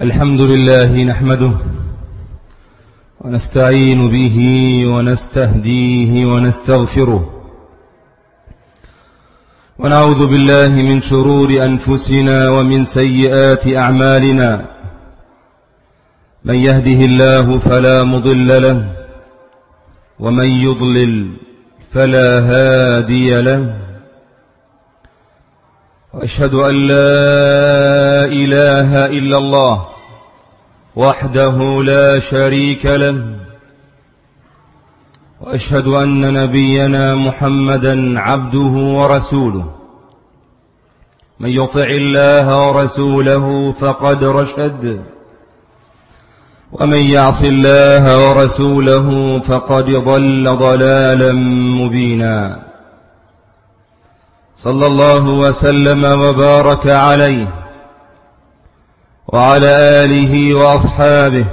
الحمد لله نحمده ونستعين به ونستهديه ونستغفره ونعوذ بالله من شرور أنفسنا ومن سيئات أعمالنا من يهده الله فلا مضل له ومن يضلل فلا هادي له وأشهد أن لا إله إلا الله وحده لا شريك له وأشهد أن نبينا محمدا عبده ورسوله من يطع الله ورسوله فقد رشد ومن يعص الله ورسوله فقد ضل ضلالا مبينا صلى الله وسلم وبارك عليه وعلى آله وأصحابه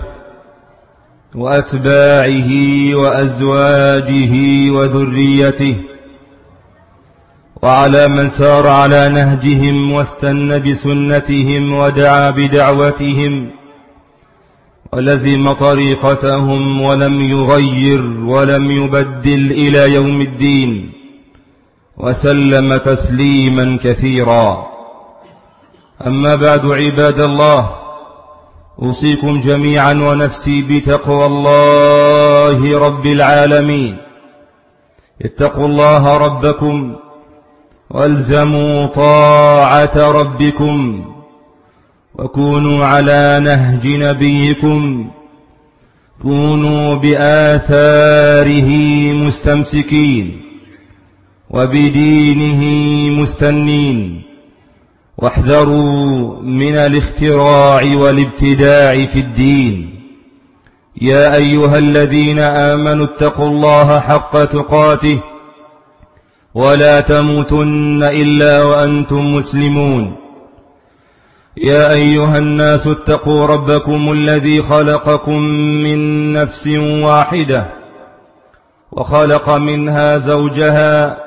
وأتباعه وأزواجه وذريته وعلى من سار على نهجهم واستن بسنتهم ودعا بدعوتهم ولزم طريقتهم ولم يغير ولم يبدل إلى يوم الدين وسلم تسليما كثيرا. أما بعد عباد الله أوصيكم جميعا ونفسي بتقوى الله رب العالمين. اتقوا الله ربكم وألزموا طاعة ربكم وكونوا على نهج نبيكم. كونوا بآثاره مستمسكين. وبدينه مستنين. واحذروا من الاختراع والابتداع في الدين. يا أيها الذين آمنوا اتقوا الله حق تقاته ولا تموتن إلا وأنتم مسلمون. يا أيها الناس اتقوا ربكم الذي خلقكم من نفس واحدة وخلق منها زوجها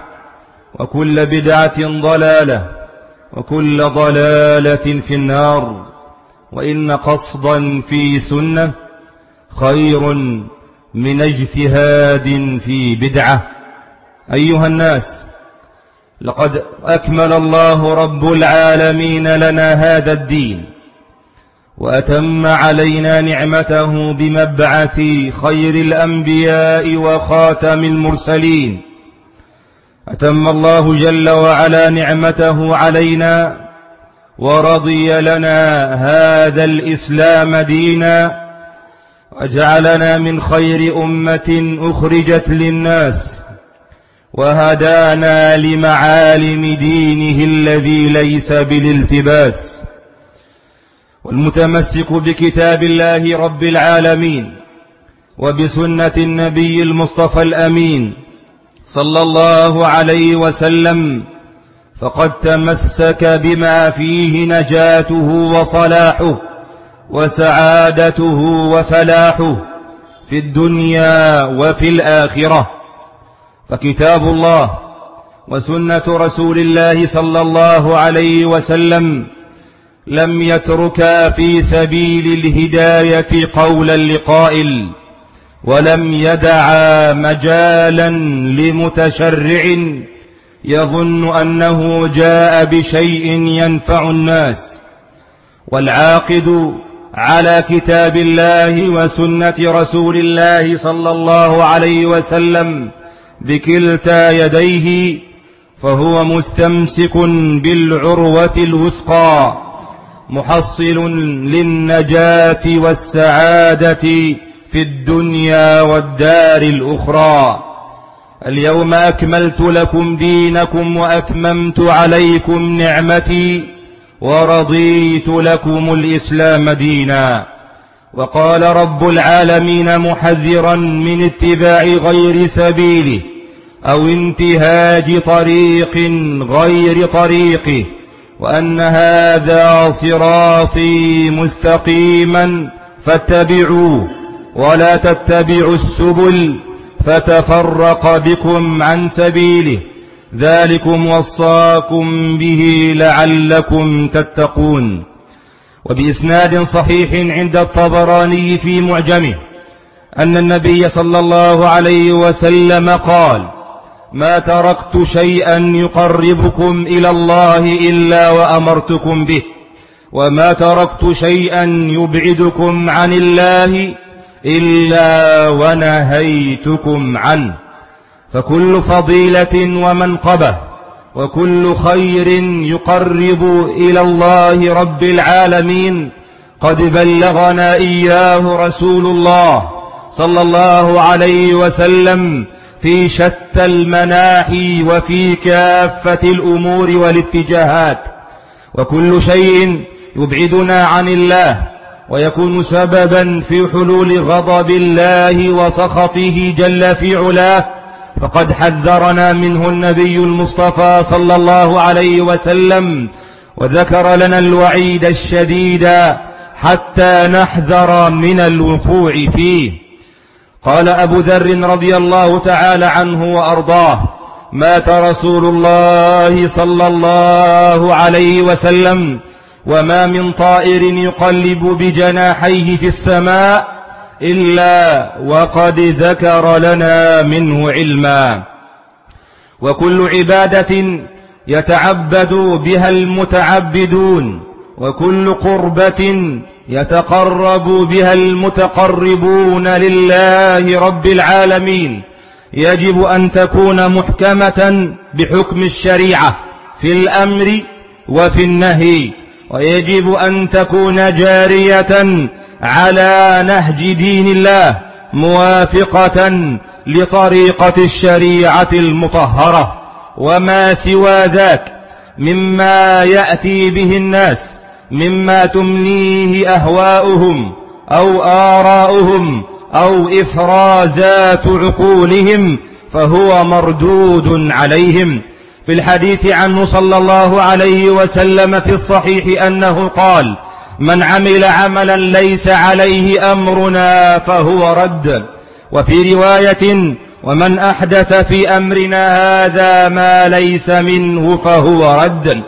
وكل بدعة ضلالة وكل ضلالة في النار وإن قصدا في سنة خير من اجتهاد في بدعة. أيها الناس لقد أكمل الله رب العالمين لنا هذا الدين وأتم علينا نعمته بمبعث خير الأنبياء وخاتم المرسلين. أتم الله جل وعلا نعمته علينا ورضي لنا هذا الإسلام دينا وجعلنا من خير أمة أخرجت للناس وهدانا لمعالم دينه الذي ليس بالالتباس والمتمسك بكتاب الله رب العالمين وبسنة النبي المصطفى الأمين صلى الله عليه وسلم فقد تمسك بما فيه نجاته وصلاحه وسعادته وفلاحه في الدنيا وفي الآخرة. فكتاب الله وسنة رسول الله صلى الله عليه وسلم لم يتركا في سبيل الهداية قولا لقائل. ولم يدعا مجالا لمتشرع يظن أنه جاء بشيء ينفع الناس. والعاقد على كتاب الله وسنة رسول الله صلى الله عليه وسلم بكلتا يديه فهو مستمسك بالعروة الوثقى محصل للنجاة والسعادة في الدنيا والدار الأخرى. اليوم أكملت لكم دينكم وأتممت عليكم نعمتي ورضيت لكم الإسلام دينا. وقال رب العالمين محذرا من اتباع غير سبيله أو انتهاج طريق غير طريقه وأن هذا صراطي مستقيما فاتبعوه. ولا تتبعوا السبل فتفرق بكم عن سبيله. ذلكم وصاكم به لعلكم تتقون. وبإسناد صحيح عند الطبراني في معجمه أن النبي صلى الله عليه وسلم قال ما تركت شيئا يقربكم إلى الله إلا وأمرتكم به وما تركت شيئا يبعدكم عن الله إلا ونهيتكم عنه. فكل فضيلة ومنقبة وكل خير يقرب إلى الله رب العالمين. قد بلغنا إياه رسول الله صلى الله عليه وسلم في شتى المناحي وفي كافة الأمور والاتجاهات. وكل شيء يبعدنا عن الله. ويكون سببا في حلول غضب الله وسخطه جل في علاه. فقد حذرنا منه النبي المصطفى صلى الله عليه وسلم وذكر لنا الوعيد الشديد حتى نحذر من الوقوع فيه. قال أبو ذر رضي الله تعالى عنه وأرضاه مات رسول الله صلى الله عليه وسلم وما من طائر يقلب بجناحيه في السماء إلا وقد ذكر لنا منه علما وكل عبادة يتعبد بها المتعبدون وكل قربة يتقرب بها المتقربون لله رب العالمين يجب أن تكون محكمة بحكم الشريعة في الأمر وفي النهي ويجب أن تكون جارية على نهج دين الله موافقة لطريقة الشريعة المطهرة. وما سوى ذاك مما يأتي به الناس مما تمنيه أهواؤهم أو آراؤهم أو إفرازات عقولهم فهو مردود عليهم. في الحديث عنه صلى الله عليه وسلم في الصحيح أنه قال من عمل عملا ليس عليه أمرنا فهو رد. وفي رواية ومن أحدث في أمرنا هذا ما ليس منه فهو رد.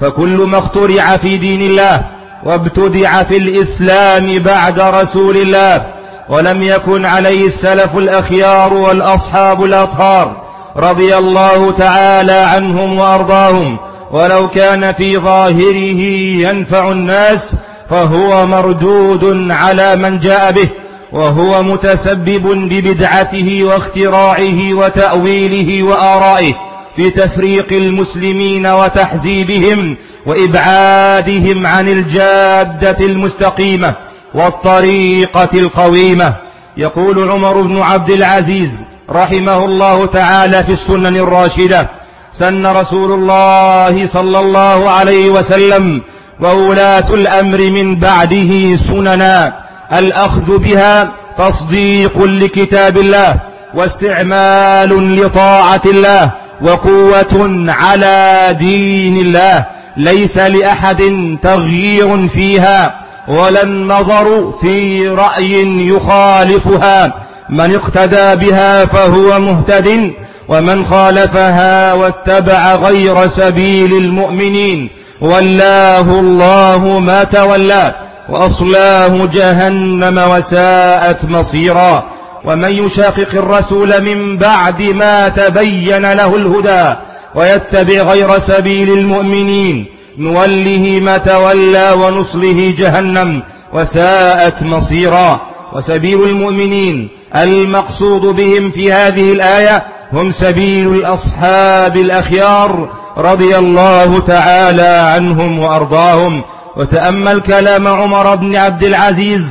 فكل ما اخترع في دين الله وابتدع في الإسلام بعد رسول الله ولم يكن عليه السلف الأخيار والأصحاب الأطهار رضي الله تعالى عنهم وأرضاهم. ولو كان في ظاهره ينفع الناس فهو مردود على من جاء به وهو متسبب ببدعته واختراعه وتأويله وآرائه في تفريق المسلمين وتحزيبهم وإبعادهم عن الجادة المستقيمة والطريقة القويمة. يقول عمر بن عبد العزيز رحمه الله تعالى في السنن الراشدة. سن رسول الله صلى الله عليه وسلم وولاة الأمر من بعده سننا. الأخذ بها تصديق لكتاب الله واستعمال لطاعة الله وقوة على دين الله. ليس لأحد تغيير فيها ولا النظر في رأي يخالفها. من اقتدى بها فهو مهتد ومن خالفها واتبع غير سبيل المؤمنين. ولاه الله ما تولى وأصلاه جهنم وساءت مصيرا. ومن يشاقق الرسول من بعد ما تبين له الهدى ويتبع غير سبيل المؤمنين. نوله ما تولى ونصله جهنم وساءت مصيرا. وسبيل المؤمنين المقصود بهم في هذه الآية هم سبيل الأصحاب الأخيار رضي الله تعالى عنهم وأرضاهم. وتأمل كلام عمر بن عبد العزيز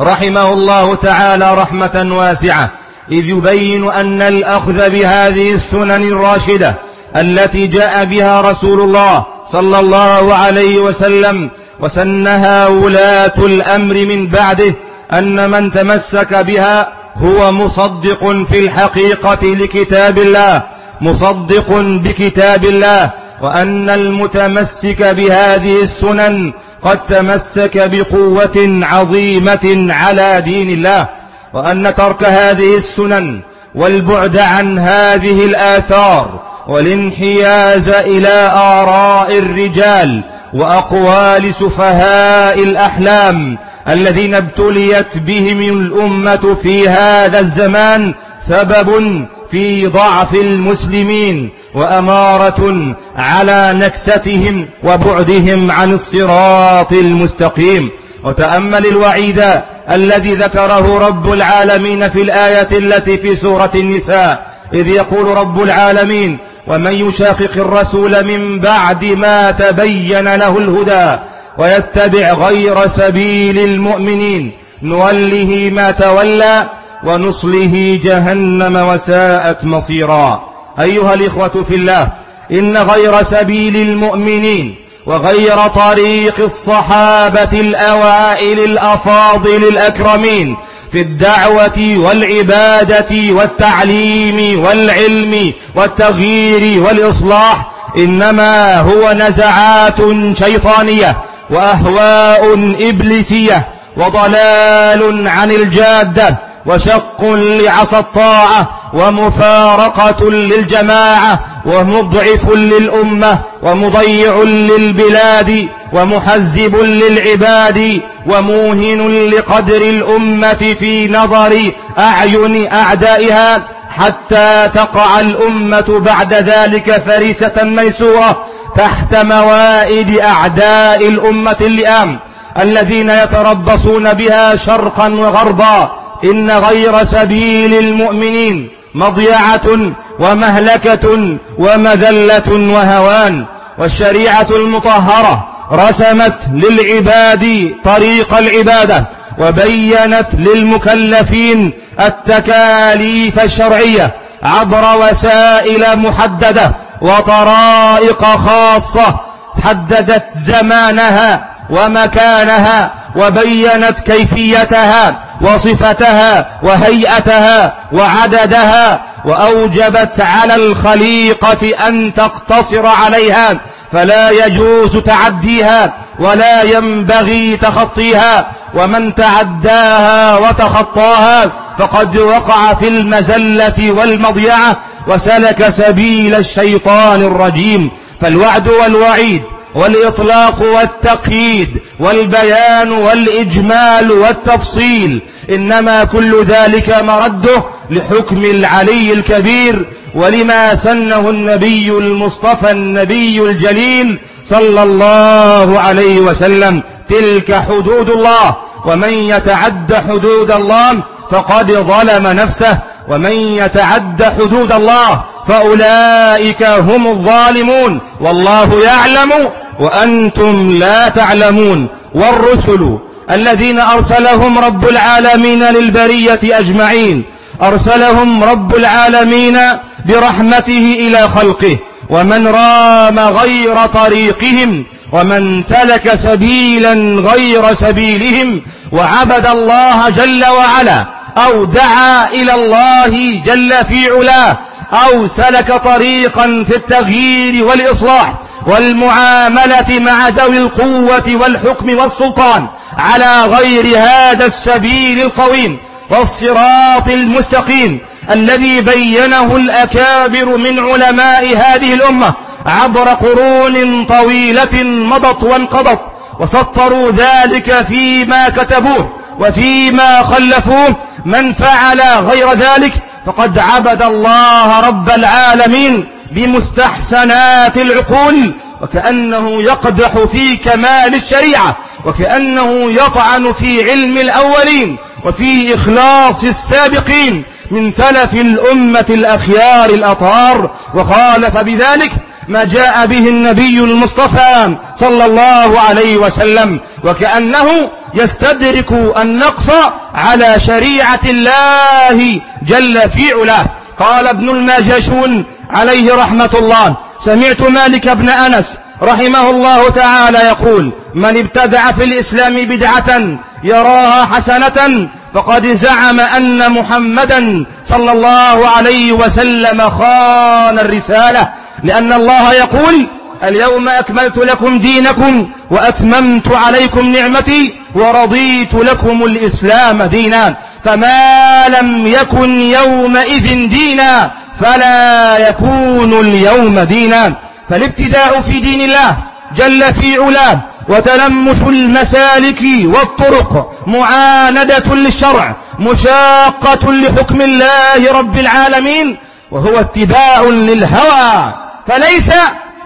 رحمه الله تعالى رحمة واسعة إذ يبين أن الأخذ بهذه السنن الراشدة التي جاء بها رسول الله صلى الله عليه وسلم وسنها ولاة الأمر من بعده أن من تمسك بها هو مصدق في الحقيقة لكتاب الله مصدق بكتاب الله وأن المتمسك بهذه السنن قد تمسك بقوة عظيمة على دين الله وأن ترك هذه السنن والبعد عن هذه الآثار والانحياز إلى آراء الرجال وأقوال سفهاء الأحلام الذين ابتليت بهم الأمة في هذا الزمان سبب في ضعف المسلمين وأمارة على نكستهم وبعدهم عن الصراط المستقيم. وتأمل الوعيد الذي ذكره رب العالمين في الآية التي في سورة النساء إذ يقول رب العالمين ومن يشاقق الرسول من بعد ما تبين له الهدى ويتبع غير سبيل المؤمنين نوله ما تولى ونصله جهنم وساءت مصيرا. أيها الإخوة في الله إن غير سبيل المؤمنين وغير طريق الصحابة الأوائل الأفاضل الأكرمين في الدعوة والعبادة والتعليم والعلم والتغيير والإصلاح إنما هو نزعات شيطانية وأهواء إبليسية وضلال عن الجادة وشق لعصى الطاعة ومفارقة للجماعة ومضعف للأمة ومضيع للبلاد ومحزب للعباد وموهن لقدر الأمة في نظر أعين أعدائها حتى تقع الأمة بعد ذلك فريسة ميسورة تحت موائد أعداء الأمة اللئام الذين يتربصون بها شرقا وغربا إن غير سبيل المؤمنين مضيعة ومهلكة ومذلة وهوان والشريعة المطهرة رسمت للعباد طريق العبادة وبينت للمكلفين التكاليف الشرعية عبر وسائل محددة وطرائق خاصة حددت زمانها ومكانها وبينت كيفيتها وصفتها وهيئتها وعددها وأوجبت على الخليقة أن تقتصر عليها فلا يجوز تعديها ولا ينبغي تخطيها ومن تعداها وتخطاها فقد وقع في المزلة والمضيعة وسلك سبيل الشيطان الرجيم فالوعد والوعيد والإطلاق والتقييد والبيان والإجمال والتفصيل إنما كل ذلك مرده لحكم العلي الكبير ولما سنه النبي المصطفى النبي الجليل صلى الله عليه وسلم تلك حدود الله ومن يتعد حدود الله فقد ظلم نفسه ومن يتعد حدود الله فأولئك هم الظالمون والله يعلم وأنتم لا تعلمون والرسل الذين أرسلهم رب العالمين للبرية أجمعين أرسلهم رب العالمين برحمته إلى خلقه ومن رام غير طريقهم ومن سلك سبيلا غير سبيلهم وعبد الله جل وعلا أو دعا إلى الله جل في علاه أو سلك طريقا في التغيير والإصلاح والمعاملة مع ذوي القوة والحكم والسلطان على غير هذا السبيل القويم والصراط المستقيم الذي بينه الأكابر من علماء هذه الأمة عبر قرون طويلة مضت وانقضت وسطروا ذلك فيما كتبوه وفيما خلفوه من فعل غير ذلك فقد عبد الله رب العالمين بمستحسنات العقول وكأنه يقدح في كمال الشريعة وكأنه يطعن في علم الأولين وفي إخلاص السابقين من سلف الأمة الأخيار الأطهار وخالف بذلك ما جاء به النبي المصطفى صلى الله عليه وسلم وكأنه يستدرك النقص على شريعة الله جل في علاه. قال ابن الماجشون عليه رحمة الله سمعت مالك بن أنس رحمه الله تعالى يقول من ابتدع في الإسلام بدعة يراها حسنة فقد زعم أن محمدا صلى الله عليه وسلم خان الرسالة. لأن الله يقول اليوم أكملت لكم دينكم وأتممت عليكم نعمتي ورضيت لكم الإسلام دينا. فما لم يكن يومئذ دينا فلا يكون اليوم دينا. فالابتداء في دين الله جل في علاه وتلمس المسالك والطرق معاندة للشرع مشاقة لحكم الله رب العالمين وهو اتباع للهوى فليس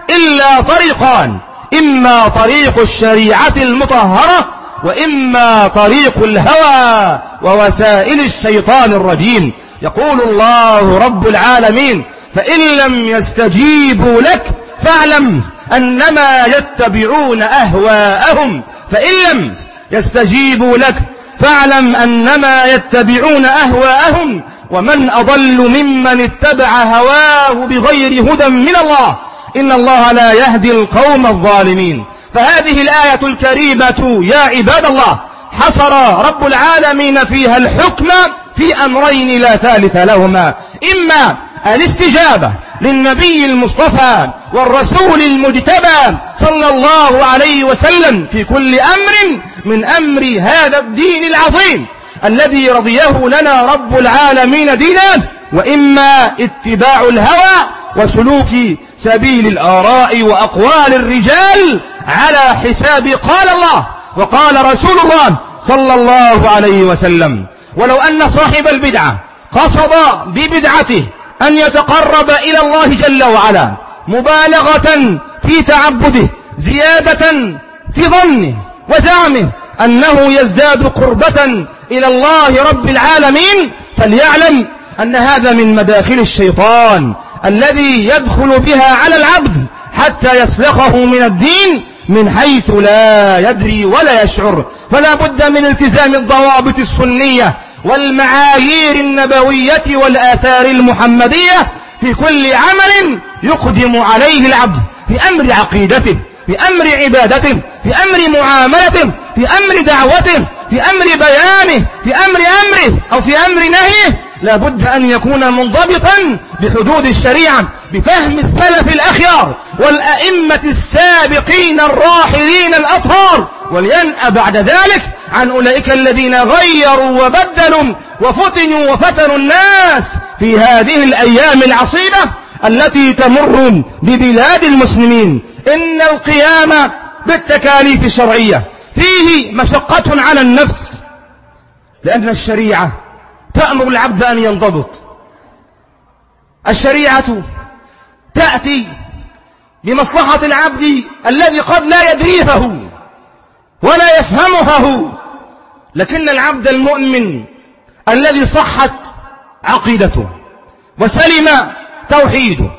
إلا طريقان. إما طريق الشريعة المطهرة وإما طريق الهوى ووسائل الشيطان الرجيم. يقول الله رب العالمين فإن لم يستجيبوا لك فاعلم أنما يتبعون أهواءهم. فإن لم يستجيبوا لك فاعلم أنما يتبعون أهواءهم. ومن أضل ممن اتبع هواه بغير هدى من الله إن الله لا يهدي القوم الظالمين فهذه الآية الكريمة يا عباد الله حصر رب العالمين فيها الحكم في أمرين لا ثالث لهما إما الاستجابة للنبي المصطفى والرسول المجتبى صلى الله عليه وسلم في كل أمر من أمر هذا الدين العظيم الذي رضيه لنا رب العالمين دينا وإما اتباع الهوى وسلوك سبيل الآراء وأقوال الرجال على حساب قال الله وقال رسول الله صلى الله عليه وسلم. ولو أن صاحب البدعة قصد ببدعته أن يتقرب إلى الله جل وعلا مبالغة في تعبده زيادة في ظنه وزعمه أنه يزداد قربة إلى الله رب العالمين فليعلم أن هذا من مداخل الشيطان الذي يدخل بها على العبد حتى يسلخه من الدين من حيث لا يدري ولا يشعر. فلا بد من التزام الضوابط السنية والمعايير النبوية والآثار المحمدية في كل عمل يقدم عليه العبد في أمر عقيدته. في أمر عبادته في أمر معاملته في أمر دعوته في أمر بيانه في أمر أمره أو في أمر نهيه لا بد أن يكون منضبطا بحدود الشريعة بفهم السلف الأخيار والأئمة السابقين الراحلين الأطهار ولينأ بعد ذلك عن أولئك الذين غيروا وبدلوا وفتنوا وفتنوا الناس في هذه الأيام العصيبة. التي تمر ببلاد المسلمين. إن القيام بالتكاليف الشرعية فيه مشقة على النفس لأن الشريعة تأمر العبد أن ينضبط. الشريعة تأتي بمصلحة العبد الذي قد لا يدريها ولا يفهمها لكن العبد المؤمن الذي صحت عقيدته وسلم توحيده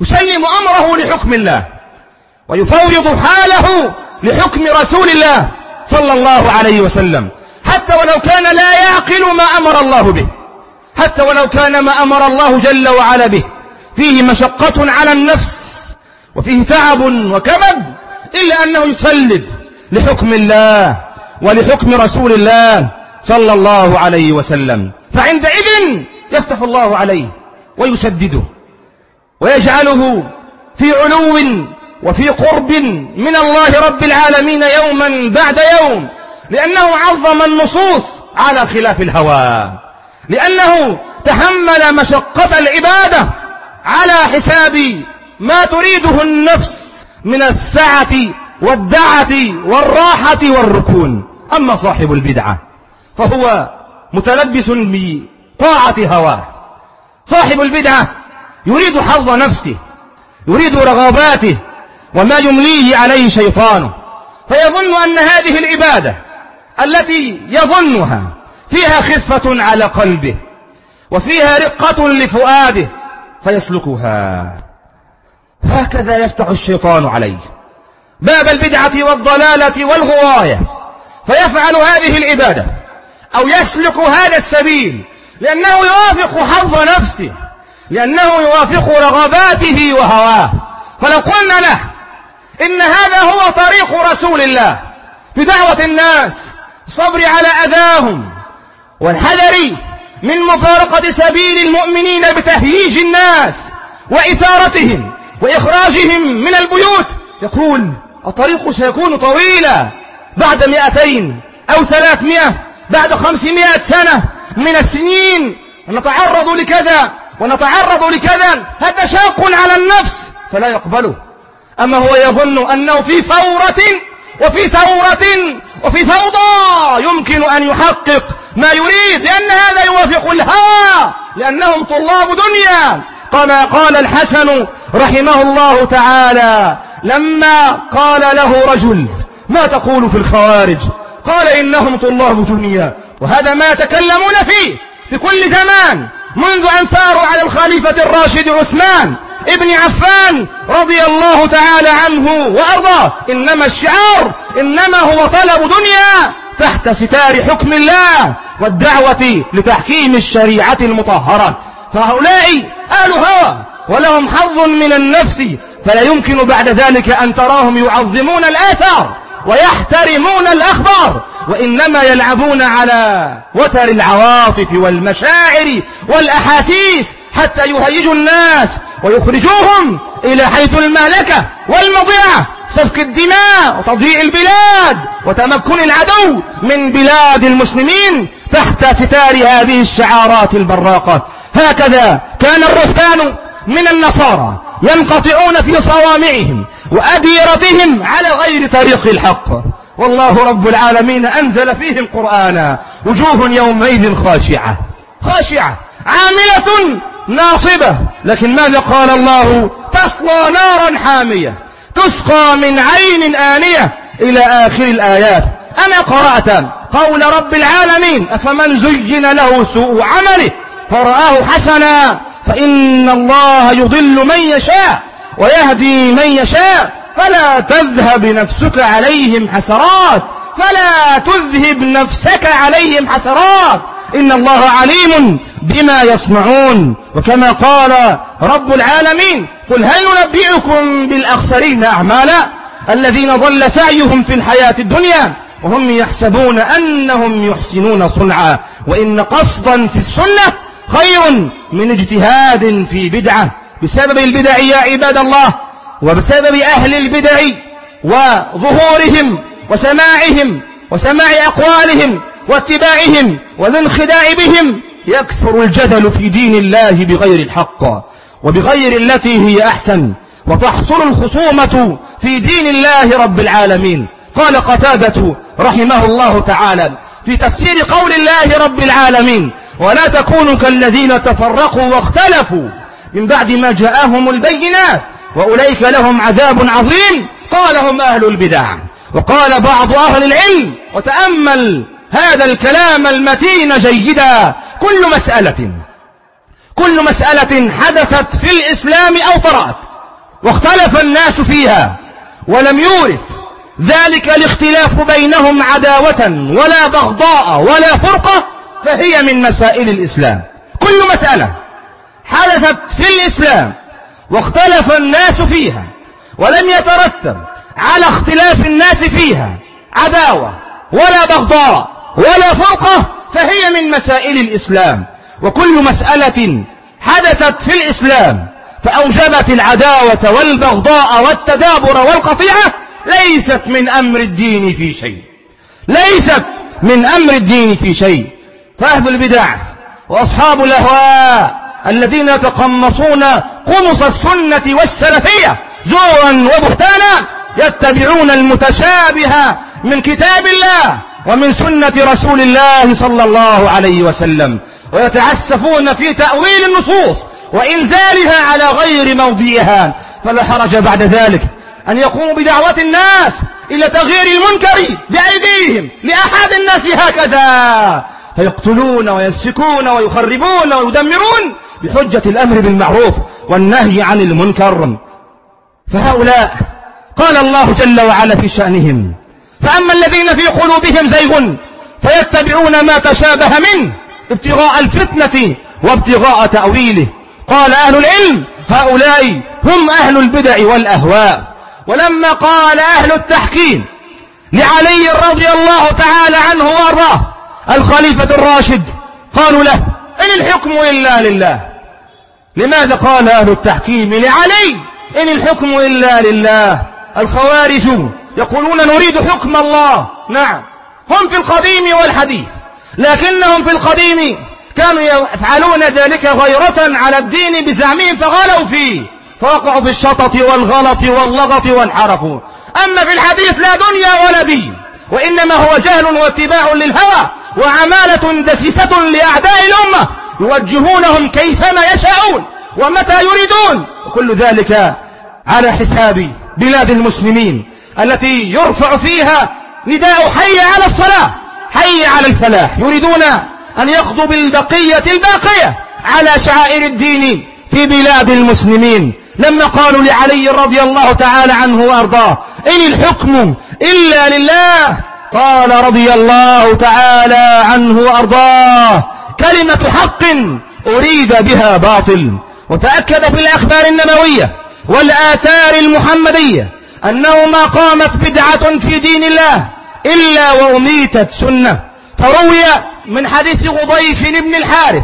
يسلم أمره لحكم الله ويفوض حاله لحكم رسول الله صلى الله عليه وسلم حتى ولو كان لا يعقل ما أمر الله به حتى ولو كان ما أمر الله جل وعلا به فيه مشقة على النفس وفيه تعب وكبد إلا أنه يسلب لحكم الله ولحكم رسول الله صلى الله عليه وسلم فعندئذ يفتح الله عليه ويسدده. ويجعله في علو وفي قرب من الله رب العالمين يوما بعد يوم لأنه عظم النصوص على خلاف الهوى لأنه تحمل مشقة العبادة على حساب ما تريده النفس من السعة والدعة والراحة والركون. أما صاحب البدعة فهو متلبس بطاعة هواه. صاحب البدعة يريد حظ نفسه يريد رغباته وما يمليه عليه شيطانه. فيظن أن هذه العبادة التي يظنها فيها خفة على قلبه وفيها رقة لفؤاده فيسلكها. هكذا يفتح الشيطان عليه. باب البدعة والضلالة والغواية. فيفعل هذه العبادة أو يسلك هذا السبيل لأنه يوافق حظ نفسه. لأنه يوافق رغباته وهواه. فلو قلنا له إن هذا هو طريق رسول الله في دعوة الناس الصبر على أذاهم والحذر من مفارقة سبيل المؤمنين بتهييج الناس وإثارتهم وإخراجهم من البيوت. يقول الطريق سيكون طويلا بعد مئتين أو ثلاثمائة بعد خمسمائة سنة من السنين. نتعرض لكذا. ونتعرض لكذا هذا شاق على النفس فلا يقبله. أما هو يظن أنه في فورة وفي ثورة وفي فوضى يمكن أن يحقق ما يريد لأن هذا يوافق الهوى لأنهم طلاب دنيا. كما قال الحسن رحمه الله تعالى لما قال له رجل ما تقول في الخوارج؟ قال إنهم طلاب دنيا وهذا ما يتكلمون فيه في كل زمان. منذ أن ثاروا على الخليفة الراشد عثمان ابن عفان رضي الله تعالى عنه وأرضاه. إنما الشعار إنما هو طلب دنيا تحت ستار حكم الله والدعوة لتحكيم الشريعة المطهرة. فهؤلاء آل هوى ولهم حظ من النفس فلا يمكن بعد ذلك أن تراهم يعظمون الآثار. ويحترمون الأخبار وإنما يلعبون على وتر العواطف والمشاعر والأحاسيس حتى يهيجوا الناس ويخرجوهم إلى حيث المهلكة والمضيعة سفك الدماء وتضييع البلاد وتمكن العدو من بلاد المسلمين تحت ستار هذه الشعارات البراقة. هكذا كان الرهبان من النصارى ينقطعون في صوامعهم وأديرتهم على غير طريق الحق. والله رب العالمين أنزل فيهم قرآنا وجوه يومئذ خاشعة. خاشعة. عاملة ناصبة. لكن ماذا قال الله؟ تصلى نارا حامية. تسقى من عين آنية إلى آخر الآيات. أنا قرأت قول رب العالمين أفمن زين له سوء عمله؟ فرآه حسنا. فإن الله يضل من يشاء ويهدي من يشاء. فلا تذهب نفسك عليهم حسرات. فلا تذهب نفسك عليهم حسرات. إن الله عليم بما يصنعون. وكما قال رب العالمين قل هل ننبئكم بالأخسرين أعمالا الذين ضل سعيهم في الحياة الدنيا وهم يحسبون أنهم يحسنون صنعا. وإن قصدا في السنة خير من اجتهاد في بدعة بسبب البدع يا عباد الله وبسبب أهل البدع وظهورهم وسماعهم وسماع أقوالهم واتباعهم والانخداع بهم يكثر الجدل في دين الله بغير الحق وبغير التي هي أحسن وتحصل الخصومة في دين الله رب العالمين. قال قتادة رحمه الله تعالى في تفسير قول الله رب العالمين ولا تكونوا كالذين تفرقوا واختلفوا. من بعد ما جاءهم البينات وأولئك لهم عذاب عظيم. قال هم أهل البدع. وقال بعض أهل العلم وتأمل هذا الكلام المتين جيدا. كل مسألة كل مسألة حدثت في الإسلام أو طرأت واختلف الناس فيها ولم يورث. ذلك الاختلاف بينهم عداوة ولا بغضاء ولا فرقة. فهي من مسائل الإسلام. كل مسألة حدثت في الإسلام واختلف الناس فيها ولم يترتب على اختلاف الناس فيها عداوة ولا بغضاء ولا فرقة فهي من مسائل الإسلام. وكل مسألة حدثت في الإسلام فأوجبت العداوة والبغضاء والتدابر والقطيعة ليست من أمر الدين في شيء. ليست من أمر الدين في شيء. فأهل البدع وأصحاب الأهواء الذين يتقمصون قمص السنة والسلفية زورا وبهتانا يتبعون المتشابه من كتاب الله ومن سنة رسول الله صلى الله عليه وسلم ويتعسفون في تأويل النصوص وإنزالها على غير موضعها. فلا حرج بعد ذلك أن يقوموا بدعوة الناس إلى تغيير المنكر بأيديهم لأحد الناس هكذا. فيقتلون ويسفكون ويخربون ويدمرون بحجة الأمر بالمعروف والنهي عن المنكر. فهؤلاء قال الله جل وعلا في شأنهم فأما الذين في قلوبهم زيغ فيتبعون ما تشابه منه ابتغاء الفتنة وابتغاء تأويله. قال أهل العلم هؤلاء هم أهل البدع والأهواء. ولما قال أهل التحكيم لعلي رضي الله تعالى عنه وأرضاه الخليفة الراشد. قالوا له إن الحكم إلا لله. لماذا قال أهل التحكيم لعلي؟ إن الحكم إلا لله. الخوارج يقولون نريد حكم الله. نعم. هم في القديم والحديث. لكنهم في القديم كانوا يفعلون ذلك غيرة على الدين بزعمهم فغلوا فيه. فوقعوا في الشطط والغلط واللغط وانحرفوا أما في الحديث لا دنيا ولا دين وإنما هو جهل واتباع للهوى. وعمالة دسيسة لأعداء الأمة يوجهونهم كيفما يشاءون ومتى يريدون. وكل ذلك على حساب بلاد المسلمين التي يرفع فيها نداء حي على الصلاة حي على الفلاح. يريدون أن يقضوا بالبقية الباقية على شعائر الدين في بلاد المسلمين. لما قالوا لعلي رضي الله تعالى عنه وأرضاه إن الحكم إلا لله قال رضي الله تعالى عنه وأرضاه كلمة حق أريد بها باطل. وتأكد في الأخبار النبوية والآثار المحمدية أنه ما قامت بدعة في دين الله إلا وأميتت سنة. فروي من حديث غضيف بن الحارث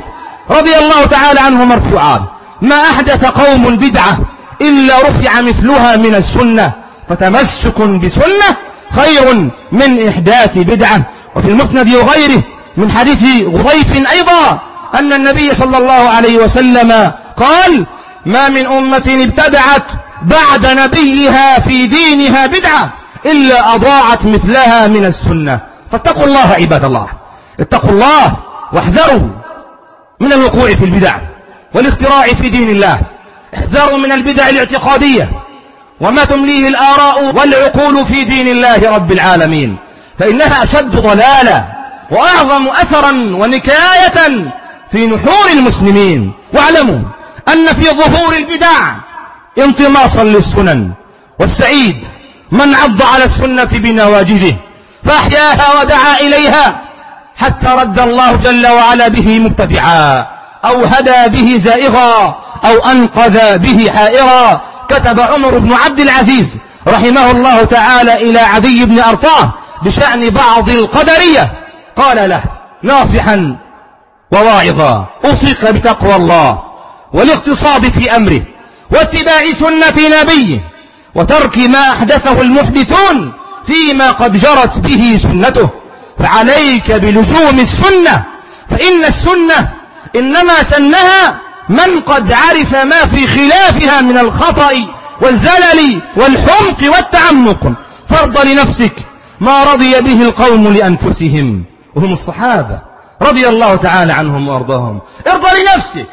رضي الله تعالى عنه مرفوعا ما أحدث قوم بدعة إلا رفع مثلها من السنة فتمسك بسنة خير من إحداث بدعة. وفي المسند وغيره من حديث غضيف أيضا أن النبي صلى الله عليه وسلم قال ما من أمة ابتدعت بعد نبيها في دينها بدعة إلا أضاعت مثلها من السنة. فاتقوا الله عباد الله. اتقوا الله واحذروا من الوقوع في البدع والاختراع في دين الله. احذروا من البدع الاعتقادية. وما تمليه الآراء والعقول في دين الله رب العالمين. فإنها أشد ضلالة وأعظم أثرا ونكاية في نحور المسلمين. واعلموا أن في ظهور البدع انطماصا للسنن والسعيد من عض على السنة بنواجذه فأحياها ودعا إليها حتى رد الله جل وعلا به مبتدعا أو هدى به زائغا أو أنقذ به حائرا. كتب عمر بن عبد العزيز رحمه الله تعالى إلى عدي بن أرطاه بشأن بعض القدرية. قال له ناصحا وواعظا أوصيك بتقوى الله والاقتصاد في أمره واتباع سنة نبيه وترك ما أحدثه المحدثون فيما قد جرت به سنته. فعليك بلزوم السنة فإن السنة إنما سنها من قد عرف ما في خلافها من الخطأ والزلل والحمق والتعمق. فرض لنفسك ما رضي به القوم لأنفسهم. وهم الصحابة رضي الله تعالى عنهم وأرضاهم. ارضى لنفسك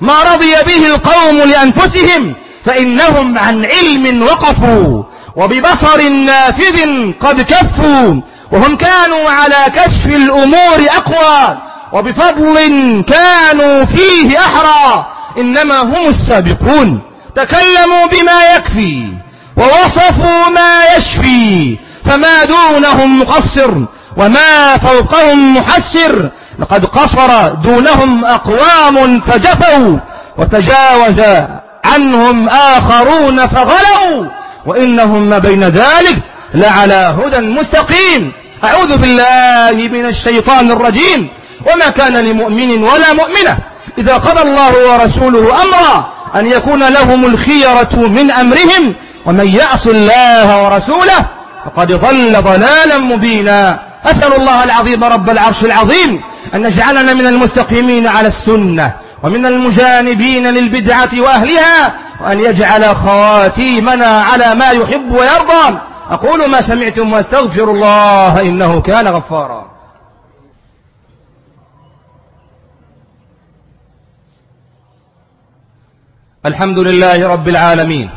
ما رضي به القوم لأنفسهم فإنهم عن علم وقفوا وببصر نافذ قد كفوا وهم كانوا على كشف الأمور أقوى. وبفضل كانوا فيه أحرى إنما هم السابقون. تكلموا بما يكفي ووصفوا ما يشفي فما دونهم مقصر وما فوقهم محسر. لقد قصر دونهم أقوام فجفوا وتجاوز عنهم آخرون فغلوا. وإنهم ما بين ذلك لعلى هدى مستقيم. أعوذ بالله من الشيطان الرجيم. وما كان لمؤمن ولا مؤمنة. إذا قضى الله ورسوله أمرا أن يكون لهم الخيرة من أمرهم ومن يعص الله ورسوله فقد ضل ضلالا مبينا. أسأل الله العظيم رب العرش العظيم أن يجعلنا من المستقيمين على السنة ومن المجانبين للبدعة وأهلها وأن يجعل خواتيمنا على ما يحب ويرضى. أقول ما سمعتم وأستغفر الله إنه كان غفارا. الحمد لله رب العالمين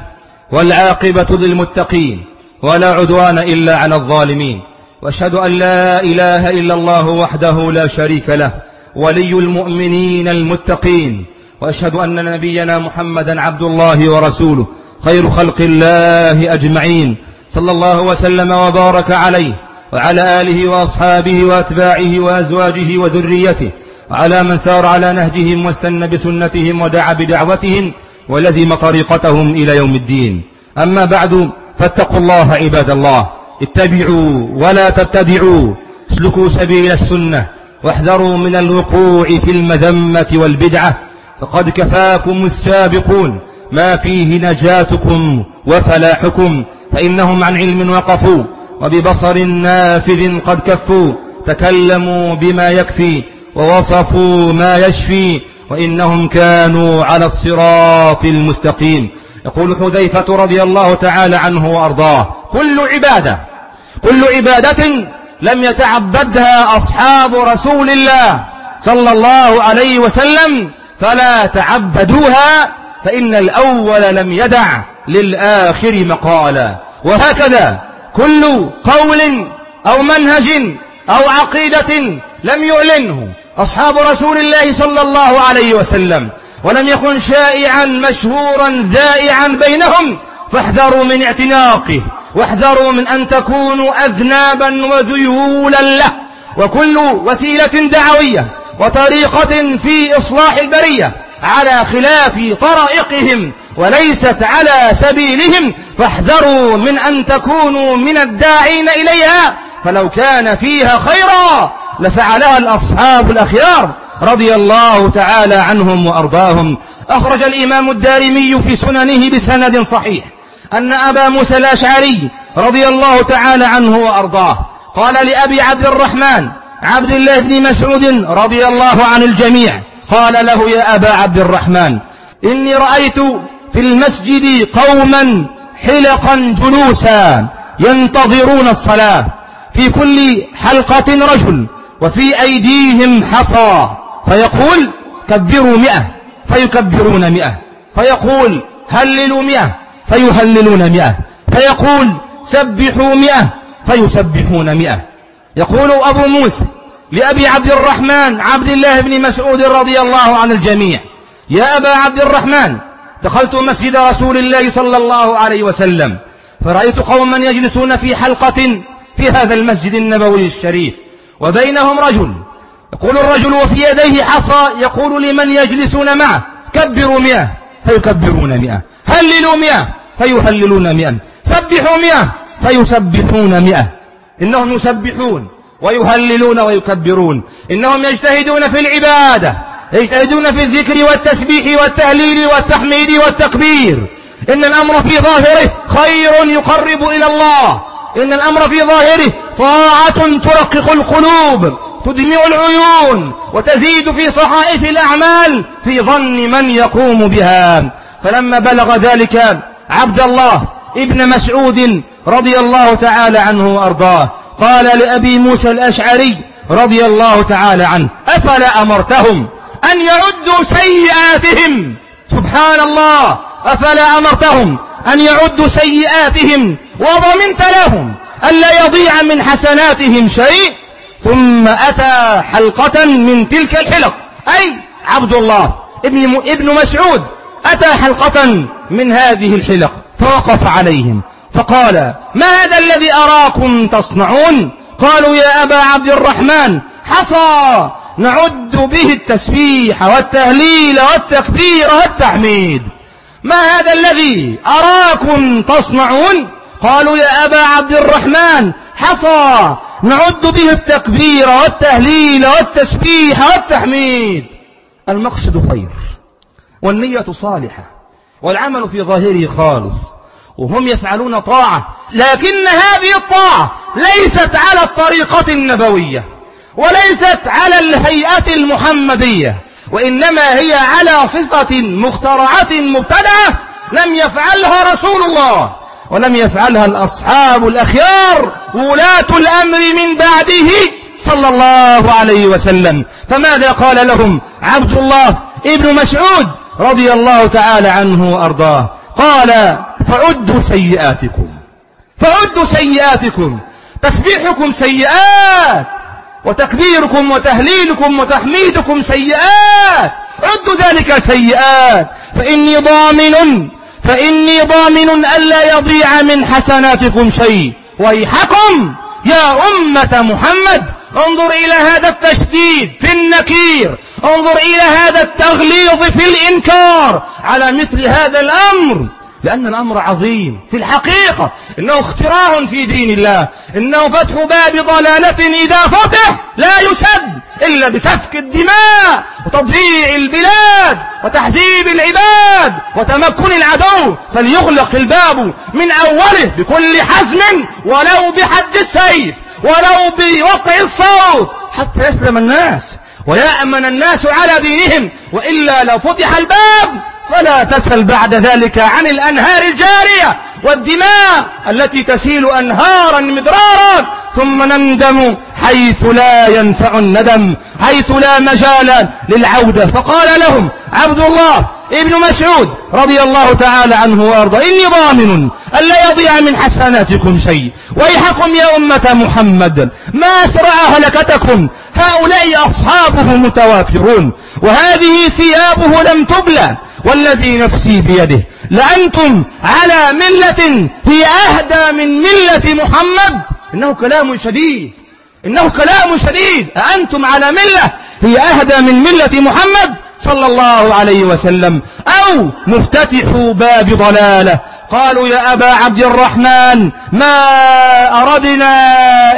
والعاقبة للمتقين ولا عدوان إلا على الظالمين. وأشهد أن لا إله إلا الله وحده لا شريك له ولي المؤمنين المتقين. وأشهد أن نبينا محمدا عبد الله ورسوله خير خلق الله أجمعين. صلى الله وسلم وبارك عليه وعلى آله وأصحابه وأتباعه وأزواجه وذريته وعلى من سار على نهجهم واستنى بسنتهم ودعا بدعوتهم ولزم طريقتهم إلى يوم الدين. أما بعد فاتقوا الله عباد الله. اتبعوا ولا تبتدعوا اسلكوا سبيل السنة. واحذروا من الوقوع في المذمة والبدعة. فقد كفاكم السابقون. ما فيه نجاتكم وفلاحكم. فإنهم عن علم وقفوا. وببصر نافذ قد كفوا. تكلموا بما يكفي. ووصفوا ما يشفي. وإنهم كانوا على الصراط المستقيم. يقول حذيفة رضي الله تعالى عنه وأرضاه كل عبادة كل عبادة لم يتعبدها أصحاب رسول الله صلى الله عليه وسلم فلا تعبدوها فإن الأول لم يدع للآخر مقالا. وهكذا كل قول أو منهج أو عقيدة لم يعلنه. أصحاب رسول الله صلى الله عليه وسلم ولم يكن شائعا مشهورا ذائعا بينهم فاحذروا من اعتناقه واحذروا من أن تكونوا أذنابا وذيولا له وكل وسيلة دعوية وطريقة في إصلاح البرية على خلاف طرائقهم وليست على سبيلهم فاحذروا من أن تكونوا من الداعين إليها فلو كان فيها خيرا لفعلها الأصحاب الأخيار رضي الله تعالى عنهم وأرضاهم. أخرج الإمام الدارمي في سننه بسند صحيح أن أبا موسى الأشعري رضي الله تعالى عنه وأرضاه قال لأبي عبد الرحمن عبد الله بن مسعود رضي الله عن الجميع قال له يا أبا عبد الرحمن إني رأيت في المسجد قوما حلقا جلوسا ينتظرون الصلاة في كل حلقة رجل وفي أيديهم حصى. فيقول كبروا مئة فيكبرون مئة. فيقول هللوا مئة فيهللون مئة. فيقول سبحوا مئة فيسبحون مئة. يقول أبو موسى لأبي عبد الرحمن عبد الله بن مسعود رضي الله عن الجميع يا أبا عبد الرحمن دخلت مسجد رسول الله صلى الله عليه وسلم فرأيت قوما يجلسون في حلقة في هذا المسجد النبوي الشريف. وبينهم رجل. يقول الرجل وفي يديه حصى يقول لمن يجلسون معه؟ كبروا مئة. فيكبرون مئة. هللوا مئة. فيهللون مئة. سبحوا مئة. فيسبحون مئة. إنهم يسبحون ويهللون ويكبرون. إنهم يجتهدون في العبادة يجتهدون في الذكر والتسبيح والتهليل والتحميد والتكبير. إن الأمر في ظاهره خير يقرب إلى الله. إن الأمر في ظاهره طاعة ترقق القلوب تدمع العيون وتزيد في صحائف الأعمال في ظن من يقوم بها. فلما بلغ ذلك عبد الله ابن مسعود رضي الله تعالى عنه وأرضاه قال لأبي موسى الأشعري رضي الله تعالى عنه أفلا أمرتهم أن يعدوا سيئاتهم؟ سبحان الله أفلا أمرتهم أن يعدوا سيئاتهم وضمنت لهم ألا يضيع من حسناتهم شيء ثم أتى حلقة من تلك الحلق. أي عبد الله ابن, ابن مسعود أتى حلقة من هذه الحلق فوقف عليهم فقال ما هذا الذي أراكم تصنعون؟ قالوا يا أبا عبد الرحمن حصى نعد به التسبيح والتهليل والتكبير والتحميد. ما هذا الذي أراكم تصنعون؟ قالوا يا أبا عبد الرحمن حصى. نعد به التكبير والتهليل والتسبيح والتحميد. المقصد خير والنية صالحة والعمل في ظاهره خالص وهم يفعلون طاعة لكن هذه الطاعة ليست على الطريقة النبوية وليست على الهيئة المحمدية. وإنما هي على صفة مخترعة مبتدعة لم يفعلها رسول الله ولم يفعلها الأصحاب الأخيار ولاة الأمر من بعده صلى الله عليه وسلم. فماذا قال لهم عبد الله ابن مسعود رضي الله تعالى عنه وأرضاه؟ قال فعدوا سيئاتكم فعدوا سيئاتكم تسبيحكم سيئات وتكبيركم وتهليلكم وتحميدكم سيئات. عدوا ذلك سيئات. فإني ضامن فإني ضامن ألا يضيع من حسناتكم شيء. ويحكم يا أمة محمد انظر إلى هذا التشديد في النكير. انظر إلى هذا التغليظ في الإنكار على مثل هذا الأمر. لأن الأمر عظيم. في الحقيقة إنه اختراع في دين الله. إنه فتح باب ضلالة إذا فتح لا يسد إلا بسفك الدماء وتضييع البلاد وتحزيب العباد وتمكن العدو. فليغلق الباب من أوله بكل حزم ولو بحد السيف ولو بوقع الصوت. حتى يسلم الناس ويأمن الناس على دينهم. وإلا لو فتح الباب فلا تسل بعد ذلك عن الأنهار الجارية والدماء التي تسيل أنهارا مدرارا ثم نندم حيث لا ينفع الندم حيث لا مجال للعودة. فقال لهم عبد الله ابن مسعود رضي الله تعالى عنه وارضى إني ضامن ألا يضيع من حسناتكم شيء. ويحكم يا أمة محمد ما أسرع هلكتكم هؤلاء أصحابه متوافرون وهذه ثيابه لم تبلى. والذي نفسي بيده. لأنتم على ملة هي أهدى من ملة محمد. إنه كلام شديد. إنه كلام شديد. أأنتم على ملة هي أهدى من ملة محمد صلى الله عليه وسلم. أو مفتتح باب ضلالة. قالوا يا أبا عبد الرحمن ما أردنا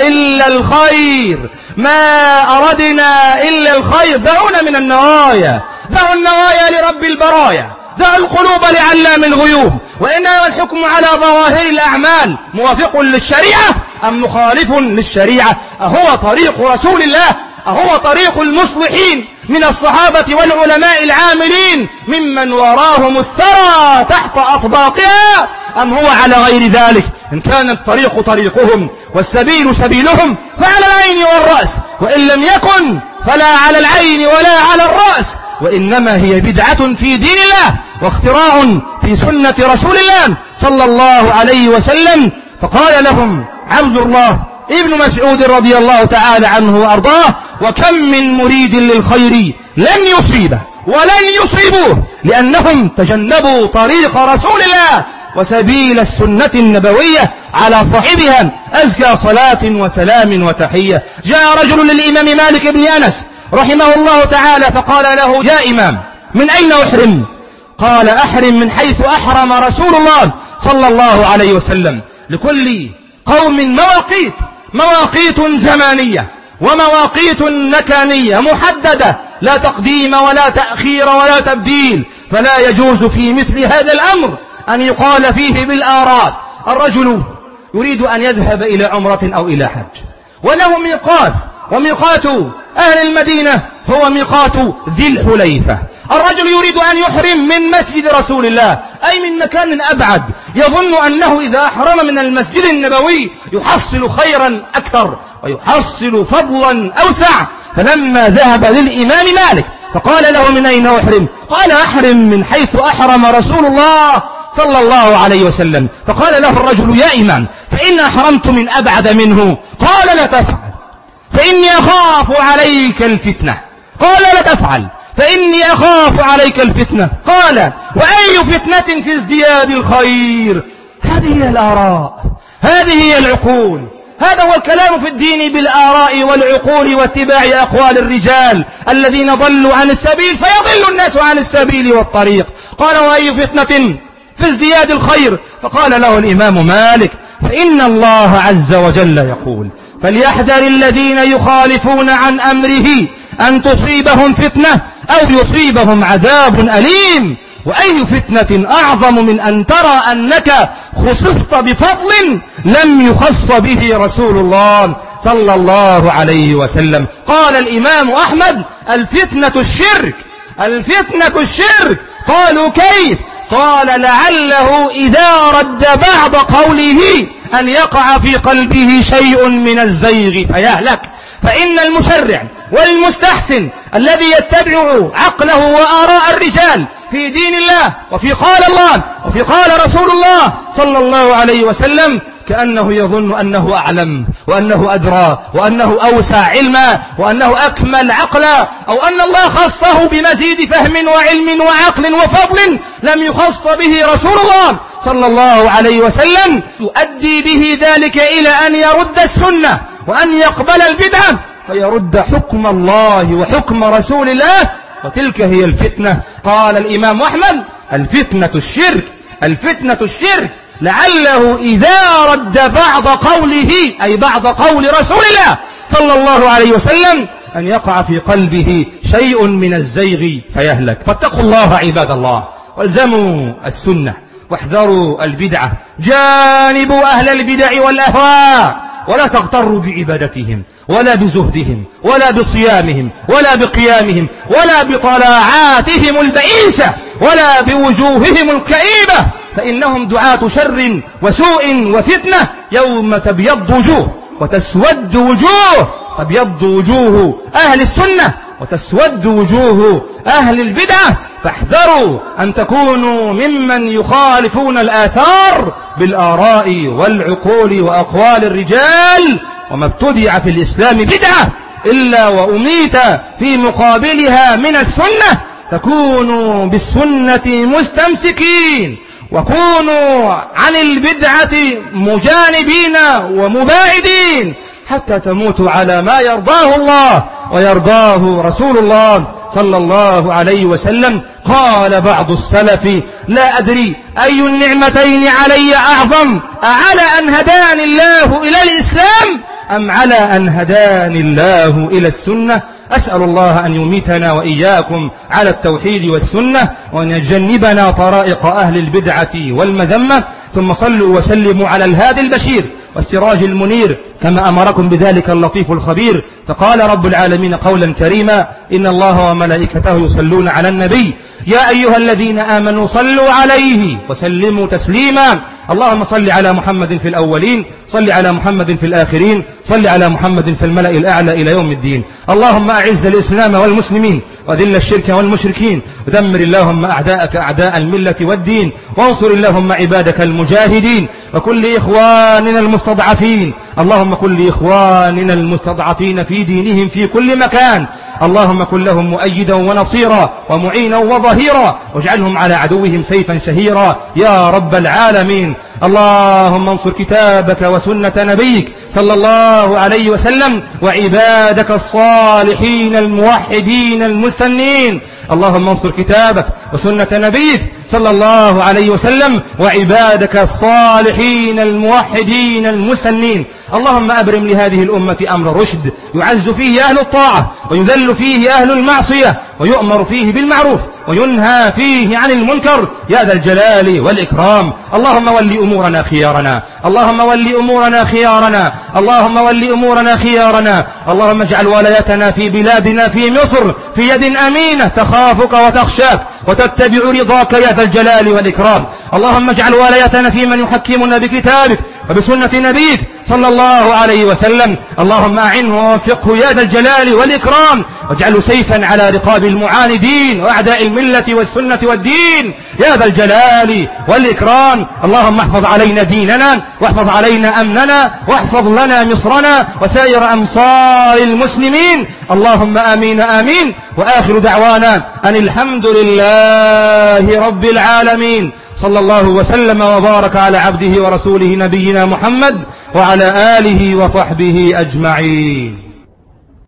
إلا الخير. ما أردنا إلا الخير. دعونا من النوايا. دعوا النوايا لرب البرايا. دعوا القلوب لعلام الغيوب. وإنما الحكم على ظواهر الأعمال موافق للشريعة أم مخالف للشريعة؟ أهو طريق رسول الله. أهو طريق المصلحين من الصحابة والعلماء العاملين ممن وراهم الثرى تحت أطباقها. أم هو على غير ذلك؟ إن كان الطريق طريقهم والسبيل سبيلهم فعلى العين والرأس. وإن لم يكن فلا على العين ولا على الرأس. وإنما هي بدعة في دين الله واختراع في سنة رسول الله صلى الله عليه وسلم. فقال لهم عبد الله ابن مسعود رضي الله تعالى عنه وأرضاه وكم من مريد للخير لن يصيبه ولن يصيبوه لأنهم تجنبوا طريق رسول الله وسبيل السنة النبوية على صاحبها أزكى صلاة وسلام وتحية. جاء رجل للإمام مالك بن أنس رحمه الله تعالى فقال له يا إمام من أين أحرم؟ قال أحرم من حيث أحرم رسول الله صلى الله عليه وسلم. لكل قوم مواقيت مواقيت زمانية ومواقيت مكانية محددة. لا تقديم ولا تأخير ولا تبديل. فلا يجوز في مثل هذا الأمر أن يقال فيه بالآراء. الرجل يريد أن يذهب إلى عمرة أو إلى حج وله ميقات. وميقات أهل المدينة هو ميقات ذي الحليفة. الرجل يريد أن يحرم من مسجد رسول الله أي من مكان أبعد. يظن أنه إذا أحرم من المسجد النبوي يحصل خيرا أكثر ويحصل فضلا أوسع. فلما ذهب للإمام مالك فقال له من أين أحرم؟ قال أحرم من حيث أحرم رسول الله صلى الله عليه وسلم. فقال له الرجل يا إمام فإن أحرمت من أبعد منه؟ قال لا تفعل. فإني أخاف عليك الفتنة. قال لا تفعل فإني أخاف عليك الفتنة. قال وأي فتنة في ازدياد الخير؟ هذه هي الآراء. هذه هي العقول. هذا هو الكلام في الدين بالآراء والعقول واتباع أقوال الرجال الذين ضلوا عن السبيل فيضل الناس عن السبيل والطريق. قال وأي فتنة في ازدياد الخير؟ فقال له الإمام مالك فإن الله عز وجل يقول فليحذر الذين يخالفون عن أمره أن تصيبهم فتنة أو يصيبهم عذاب أليم. وأي فتنة أعظم من أن ترى أنك خصصت بفضل لم يخص به رسول الله صلى الله عليه وسلم. قال الإمام أحمد الفتنة الشرك الفتنة الشرك. قالوا كيف؟ قال لعله إذا رد بعض قوله أن يقع في قلبه شيء من الزيغ فيهلك فإن المشرع والمستحسن الذي يتبع عقله وآراء الرجال في دين الله وفي قال الله وفي قال رسول الله صلى الله عليه وسلم كأنه يظن أنه أعلم وأنه أدرى وأنه أوسع علما وأنه أكمل عقلا أو أن الله خصه بمزيد فهم وعلم وعقل وفضل لم يخص به رسول الله صلى الله عليه وسلم يؤدي به ذلك إلى أن يرد السنة وأن يقبل البدعة فيرد حكم الله وحكم رسول الله. وتلك هي الفتنة. قال الإمام أحمد الفتنة الشرك الفتنة الشرك. لعله إذا رد بعض قوله أي بعض قول رسول الله صلى الله عليه وسلم أن يقع في قلبه شيء من الزيغ فيهلك. فاتقوا الله عباد الله والزموا السنة. واحذروا البدعة. جانبوا أهل البدع والأهواء. ولا تغتروا بعبادتهم ولا بزهدهم ولا بصيامهم ولا بقيامهم ولا بطلاعاتهم البئيسة ولا بوجوههم الكئيبة. فإنهم دعاة شر وسوء وفتنة. يوم تبيض وجوه وتسود وجوه تبيض وجوه أهل السنة. وتسود وجوه أهل البدعة فاحذروا أن تكونوا ممن يخالفون الآثار بالآراء والعقول وأقوال الرجال وما ابتدع في الإسلام بدعة إلا وأميت في مقابلها من السنة تكونوا بالسنة مستمسكين وكونوا عن البدعة مجانبين ومباعدين حتى تموتوا على ما يرضاه الله. ويرضاه رسول الله صلى الله عليه وسلم. قال بعض السلف لا أدري أي النعمتين علي أعظم أعلى أن هداني الله إلى الإسلام أم على أن هداني الله إلى السنة؟ أسأل الله أن يميتنا وإياكم على التوحيد والسنة وأن يجنبنا طرائق أهل البدعة والمذمة ثم صلوا وسلموا على الهادي البشير والسراج المنير كما أمركم بذلك اللطيف الخبير. فقال رب العالمين قولا كريما إن الله وملائكته يصلون على النبي يا أيها الذين آمنوا صلوا عليه وسلموا تسليما. اللهم صل على محمد في الأولين صل على محمد في الآخرين صل على محمد في الملأ الأعلى إلى يوم الدين. اللهم أعز الإسلام والمسلمين وذل الشرك والمشركين ودمر اللهم أعداءك أعداء الملة والدين وانصر اللهم عبادك المجاهدين وكل إخواننا المستضعفين. اللهم كل إخواننا المستضعفين في دينهم في كل مكان. اللهم كن لهم مؤيدا ونصيرا ومعينا وظهيرا واجعلهم على عدوهم سيفا شهيرا. يا رب العالمين. اللهم انصر كتابك وسنة نبيك. صلى الله عليه وسلم وعبادك الصالحين الموحدين المستنين. اللهم انصر كتابك وسنة نبيك صلى الله عليه وسلم وعبادك الصالحين الموحدين المسنين اللهم أبرم لهذه الأمة أمر رشد يعز فيه أهل الطاعة ويذل فيه أهل المعصية ويؤمر فيه بالمعروف. وينهى فيه عن المنكر يا ذا الجلال والإكرام. اللهم ول أمورنا خيارنا. اللهم ول أمورنا خيارنا. اللهم ول أمورنا خيارنا. اللهم اجعل ولايتنا في بلادنا في مصر في يد أمينة تخافك وتخشاك. وتتبع رضاك يا ذا الجلال والإكرام. اللهم اجعل ولايتنا في من يحكمنا بكتابك وبسنة نبيك صلى الله عليه وسلم. اللهم أعنه ووفقه يا ذا الجلال والإكرام. واجعله سيفا على رقاب المعاندين وأعداء الملة والسنة والدين. يا ذا الجلال والإكرام. اللهم احفظ علينا ديننا واحفظ علينا أمننا واحفظ لنا مصرنا وسائر أمصار المسلمين. اللهم آمين آمين. وآخر دعوانا أن الحمد لله رب العالمين. صلى الله وسلم وبارك على عبده ورسوله نبينا محمد وعلى آله وصحبه أجمعين.